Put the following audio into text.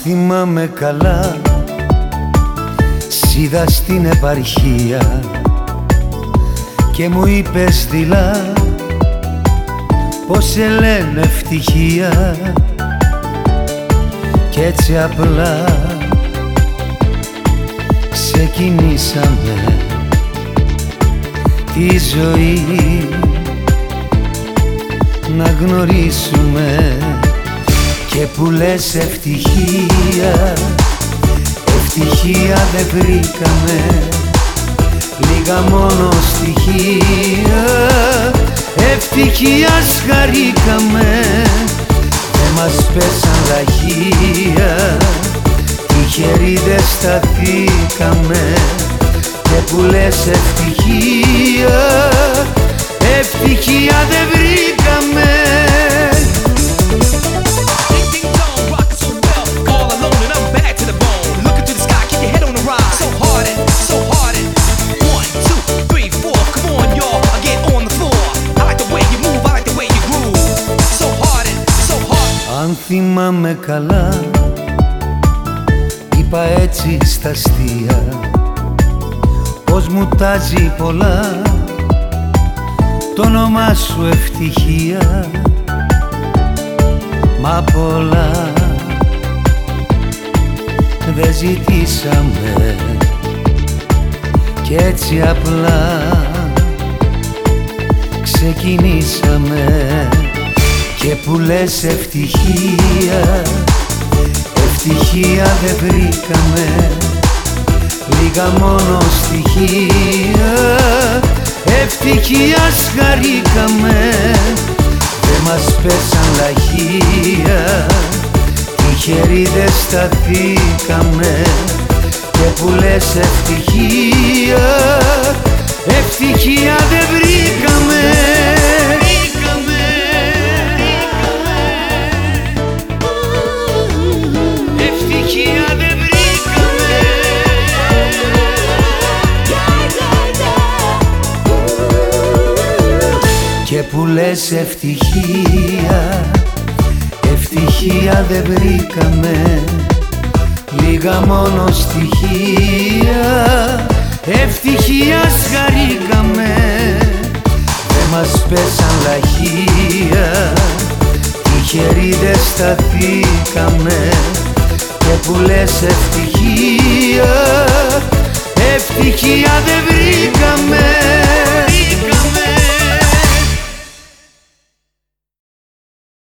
Αν θυμάμαι καλά. Σίδα στην επαρχία Και μου είπες δειλά Πως σε λένε ευτυχία. Κι έτσι απλά Ξεκινήσαμε Τη ζωή Να γνωρίσουμε και που λες ευτυχία Ευτυχία δεν βρήκαμε. Λίγα μόνο στοιχεία Ευτυχίας χαρήκαμε. Δεν μας πέσαν λαχεία Τυχεροί δεν σταθήκαμε Και που λες ευτυχία Ευτυχία δεν βρήκαμε θυμάμαι καλά. Είπα έτσι στα αστεία. Πως μου τάζει πολλά. Το όνομά σου ευτυχία. Μα πολλά. Δεν ζητήσαμε. Κι έτσι απλά Ξεκινήσαμε και που λες ευτυχία Ευτυχία δεν βρήκαμε. Λίγα μόνο στοιχεία Ευτυχία χαρήκαμε Δεν μας πέσαν λαχεία Τυχεροί δεν σταθήκαμε Και που λες ευτυχία Ευτυχία που λες ευτυχία. Ευτυχία δεν βρήκαμε Λίγα μόνο στοιχεία. Ευτυχίας χαρήκαμε Δεν μας πέσαν λαχεία. Τυχεροί δεν σταθήκαμε Και που λες ευτυχία. Ευτυχία δεν βρήκαμε